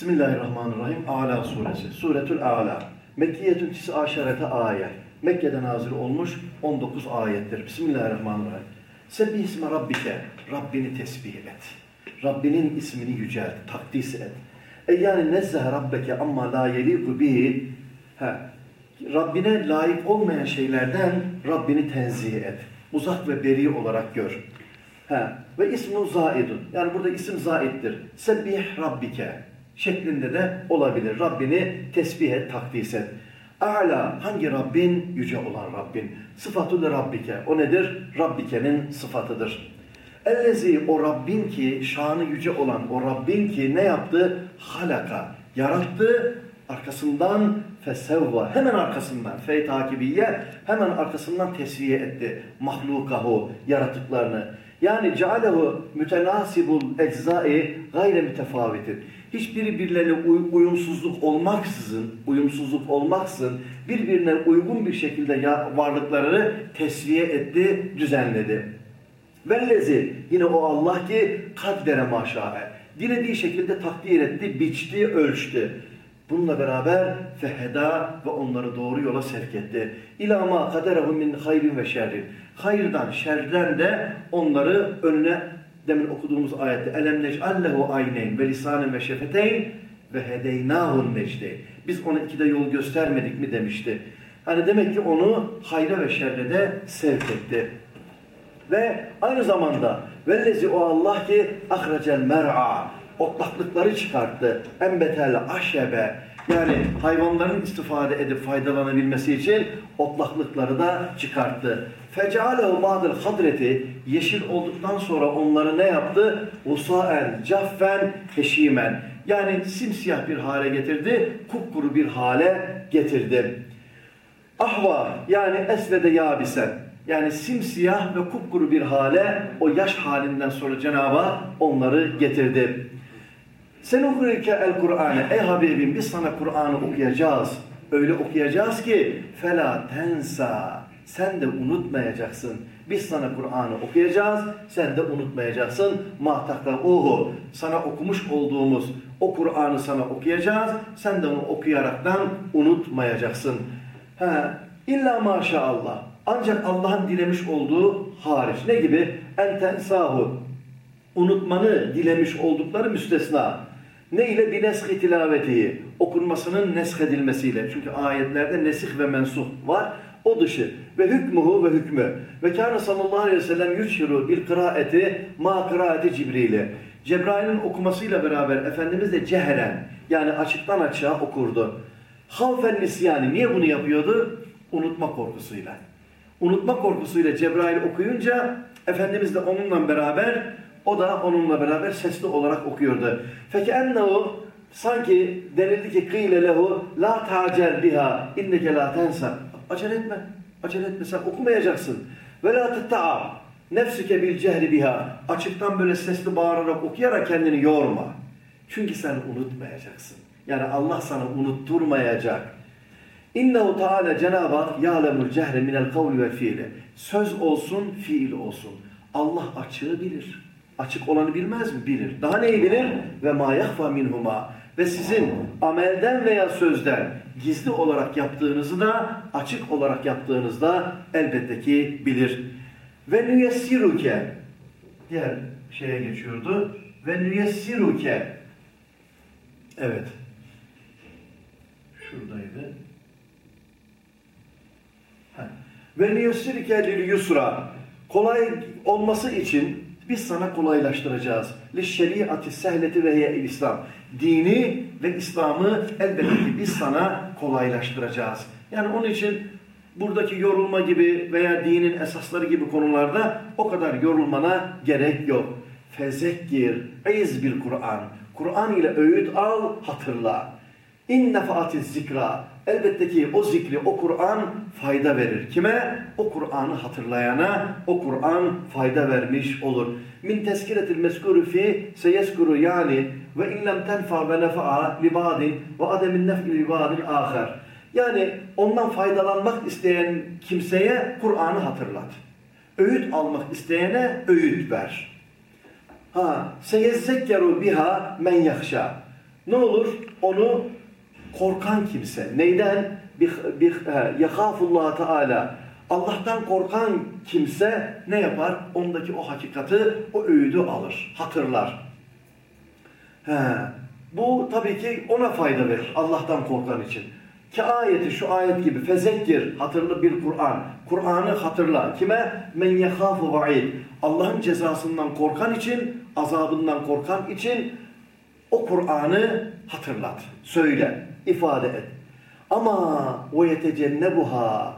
Bismillahirrahmanirrahim. Ala suresi. Suretül Ala. Mekkiyetün tisi aşerete ayet. Mekke'de nazil olmuş 19 ayettir. Bismillahirrahmanirrahim. Sebbih isme rabbike. Rabbini tesbih et. Rabbinin ismini yücelt, takdis et. E yani nezzehe rabbeke amma la yeliku bihi. Ha. Rabbine layık olmayan şeylerden Rabbini tenzih et. Uzak ve beri olarak gör. Ha. Ve ismu zaidun. Yani burada isim zaittir. Sebbih rabbike şeklinde de olabilir. Rabbini tesbih et, takdis et. A'la hangi Rabbin? Yüce olan Rabbin. Sıfatü de Rabbike. O nedir? Rabbike'nin sıfatıdır. Ellezi o Rabbin ki, şanı yüce olan o Rabbin ki ne yaptı? Halaka. Yarattı. Arkasından fesevva. Hemen arkasından. Fe takibiye. Hemen arkasından tesviye etti. Mahlukahu. Yaratıklarını. Yani cealehu mütenasibul eczai gayre mütefavitin. Hiçbiri birilerine uyumsuzluk olmaksızın, uyumsuzluk olmaksızın birbirine uygun bir şekilde varlıklarını tesviye etti, düzenledi. Vellezi yine o Allah ki kaddere maşae. Dilediği şekilde takdir etti, biçti, ölçtü. Bununla beraber feheda ve onları doğru yola sevk etti. İlâ mâ kaderehu min hayrin ve şerrin. Hayırdan, şerden de onları önüne demin okuduğumuz ayette elem nec'allehu ayneyn ve lisanen ve şefeteyn ve hedeynâhun necdeyn. Biz ona ikide yol göstermedik mi demişti. Hani demek ki onu hayra ve şerre de sevk etti. Ve aynı zamanda vellezi o Allah ki ahrecel mer'a otlaklıkları çıkarttı. Embetel aşebe yani hayvanların istifade edip faydalanabilmesi için otlaklıkları da çıkarttı. Fecalehu ba'del hadreti yeşil olduktan sonra onları ne yaptı? Usaen, caffen, heşimen. Yani simsiyah bir hale getirdi, kupkuru bir hale getirdi. Ahva yani esvede yabisen. Yani simsiyah ve kupkuru bir hale o yaş halinden sonra Cenab-ı onları getirdi. Sen okurken el Kur'an'ı ey Habibim biz sana Kur'an'ı okuyacağız. Öyle okuyacağız ki fela tensa sen de unutmayacaksın. Biz sana Kur'an'ı okuyacağız, sen de unutmayacaksın. Mahtakta ohu, sana okumuş olduğumuz o Kur'an'ı sana okuyacağız, sen de onu okuyaraktan unutmayacaksın. He, illa maşallah. Ancak Allah'ın dilemiş olduğu hariç. Ne gibi? En tensahu. Unutmanı dilemiş oldukları müstesna. Ne ile? Bineshi tilavetihi. Okunmasının neshedilmesiyle. Çünkü ayetlerde nesih ve mensuh var. O dışı. Ve hükmuhu ve hükmü. Ve kâne sallallahu aleyhi ve sellem yüşhiru bil kıraati ma kıraati Cibril'e. Cebrail'in okumasıyla beraber Efendimiz de ceheren yani açıktan açığa okurdu. Havfen nisyani. Niye bunu yapıyordu? Unutma korkusuyla. Unutma korkusuyla Cebrail okuyunca Efendimiz de onunla beraber o da onunla beraber sesli olarak okuyordu. Feki ennehu sanki denildi ki kıyle lehu la tacel biha inneke la tensa. Acele etme. Acele etme sen okumayacaksın. Ve la tetta'a nefsike bil cehri biha. Açıktan böyle sesli bağırarak okuyarak kendini yorma. Çünkü sen unutmayacaksın. Yani Allah sana unutturmayacak. İnnehu Teala Cenab-ı Hak yâlemul cehre minel kavli ve fiili. Söz olsun, fiil olsun. Allah açığı bilir. Açık olanı bilmez mi? Bilir. Daha neyi bilir? Ve ma yahfa minhuma. Ve sizin amelden veya sözden gizli olarak yaptığınızı da açık olarak yaptığınızda elbette ki bilir. Ve nüyessiruke diğer şeye geçiyordu. Ve nüyessiruke evet şuradaydı. Ve nüyessiruke lil yusra kolay olması için biz sana kolaylaştıracağız. Şeriatı sehleti ve İslam. Dini ve İslam'ı elbette ki biz sana kolaylaştıracağız. Yani onun için buradaki yorulma gibi veya dinin esasları gibi konularda o kadar yorulmana gerek yok. Fezekkir, iz bir Kur'an. Kur'an ile öğüt al, hatırla. İn nefaatiz zikra. Elbette ki o zikri, o Kur'an fayda verir. Kime? O Kur'an'ı hatırlayana o Kur'an fayda vermiş olur. Min teskiretil meskuru fi seyeskuru yani ve illem tenfa ve nefa'a libadin ve ademin nef'i libadin ahar. Yani ondan faydalanmak isteyen kimseye Kur'an'ı hatırlat. Öğüt almak isteyene öğüt ver. Ha, seyezekkeru biha men yahşa. Ne olur? Onu korkan kimse. Neyden? Yekâfullâhu Teala. Allah'tan korkan kimse ne yapar? Ondaki o hakikati, o öğüdü alır, hatırlar. He. Bu tabii ki ona fayda verir Allah'tan korkan için. Ki ayeti şu ayet gibi fezekkir hatırlı bir Kur'an. Kur'an'ı hatırla. Kime? Men yekhafu va'id. Allah'ın cezasından korkan için, azabından korkan için o Kur'an'ı hatırlat. Söyle, ifade et. Ama ve yetecennebuha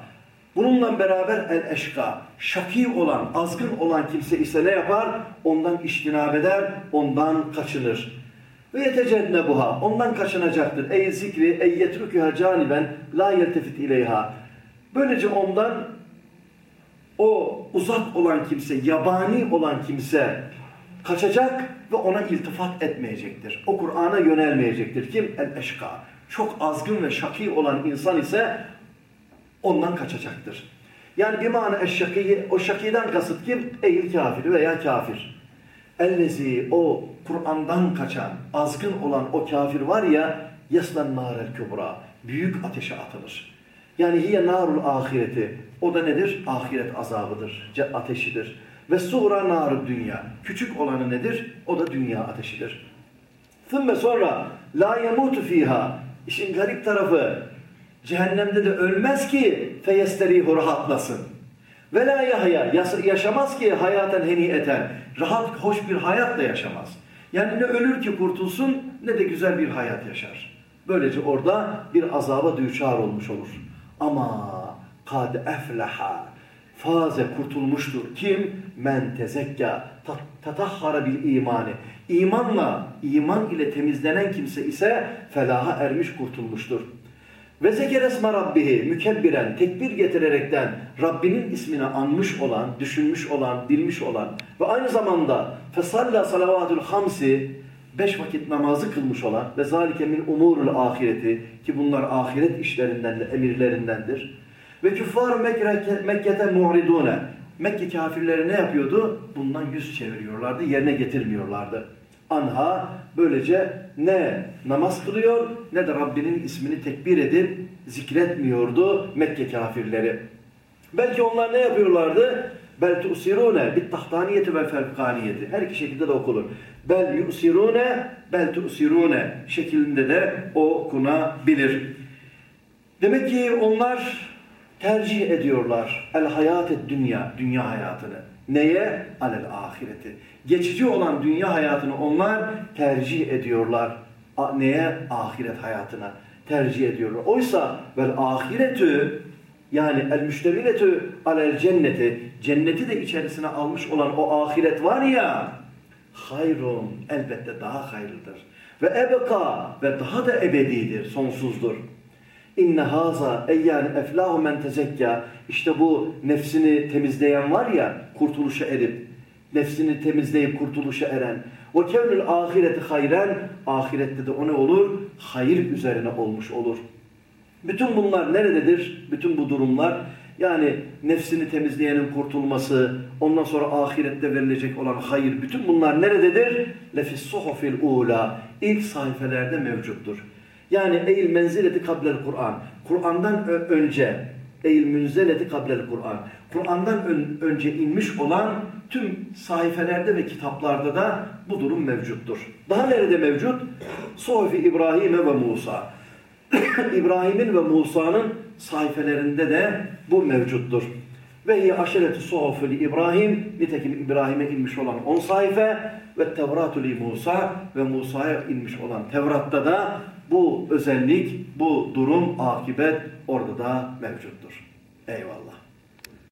Bununla beraber el eşka, şaki olan, azgın olan kimse ise ne yapar? Ondan iştinab eder, ondan kaçınır. Ve yetecennebuha, ondan kaçınacaktır. Ey zikri, ey yetrüküha caniben, la yeltefit ileyha. Böylece ondan o uzak olan kimse, yabani olan kimse kaçacak ve ona iltifat etmeyecektir. O Kur'an'a yönelmeyecektir. Kim? El-eşka. Çok azgın ve şaki olan insan ise ondan kaçacaktır. Yani bir mana eşşakiyi, o şakiden kasıt kim? Eğil kafir veya kafir. Ellezi o Kur'an'dan kaçan, azgın olan o kafir var ya yaslan narel kübra. Büyük ateşe atılır. Yani hiye narul ahireti. O da nedir? Ahiret azabıdır, ateşidir. Ve suğra narul dünya. Küçük olanı nedir? O da dünya ateşidir. Thümme sonra la yemutu fiha. İşin garip tarafı cehennemde de ölmez ki feyesterihu rahatlasın. Ve la yahya yaşamaz ki hayaten heniyeten. Rahat, hoş bir hayat da yaşamaz. Yani ne ölür ki kurtulsun ne de güzel bir hayat yaşar. Böylece orada bir azaba düçar olmuş olur. Ama kad efleha faze kurtulmuştur. Kim? Men tezekka tatahhara bil imani. İmanla, iman ile temizlenen kimse ise felaha ermiş kurtulmuştur. Ve zekeresme rabbihi mükebbiren, tekbir getirerekten Rabbinin ismini anmış olan, düşünmüş olan, bilmiş olan ve aynı zamanda fesalla salavatul hamsi beş vakit namazı kılmış olan ve zalike min umurul ahireti ki bunlar ahiret işlerinden de emirlerindendir. Ve küffar Mekke'te mu'ridune Mekke kafirleri ne yapıyordu? Bundan yüz çeviriyorlardı, yerine getirmiyorlardı anha böylece ne namaz kılıyor ne de Rabbinin ismini tekbir edip zikretmiyordu Mekke kafirleri. Belki onlar ne yapıyorlardı? Bel tu'sirune bit tahtaniyeti ve fevkaniyeti. Her iki şekilde de okulur. Bel yu'sirune bel tu'sirune şeklinde de okunabilir. Demek ki onlar tercih ediyorlar el hayat dünya, dünya hayatını. Neye? Alel ahireti. Geçici olan dünya hayatını onlar tercih ediyorlar. Neye? Ahiret hayatına tercih ediyorlar. Oysa vel ahiretü yani el müşteviletü alel cenneti cenneti de içerisine almış olan o ahiret var ya hayrun elbette daha hayırlıdır. Ve ebeka ve daha da ebedidir, sonsuzdur. İnne haza ey yani eflahu men tezekka işte bu nefsini temizleyen var ya kurtuluşa erip nefsini temizleyip kurtuluşa eren o kevnül ahireti hayren ahirette de o ne olur? Hayır üzerine olmuş olur. Bütün bunlar nerededir? Bütün bu durumlar yani nefsini temizleyenin kurtulması, ondan sonra ahirette verilecek olan hayır, bütün bunlar nerededir? Lefis suhufil ula. ilk sayfelerde mevcuttur. Yani eğil menzileti kablel Kur'an. Kur'an'dan önce eğil münzeleti kablel Kur'an. Kur'an'dan önce inmiş olan tüm sayfelerde ve kitaplarda da bu durum mevcuttur. Daha nerede mevcut? Suhufi İbrahim ve Musa. İbrahim'in ve Musa'nın sayfelerinde de bu mevcuttur. Ve hiye aşireti suhuful İbrahim, nitekim İbrahim'e inmiş olan 10 sayfa ve Tevratul Musa ve Musa'ya inmiş olan Tevrat'ta da bu özellik, bu durum, akibet orada da mevcuttur. Eyvallah.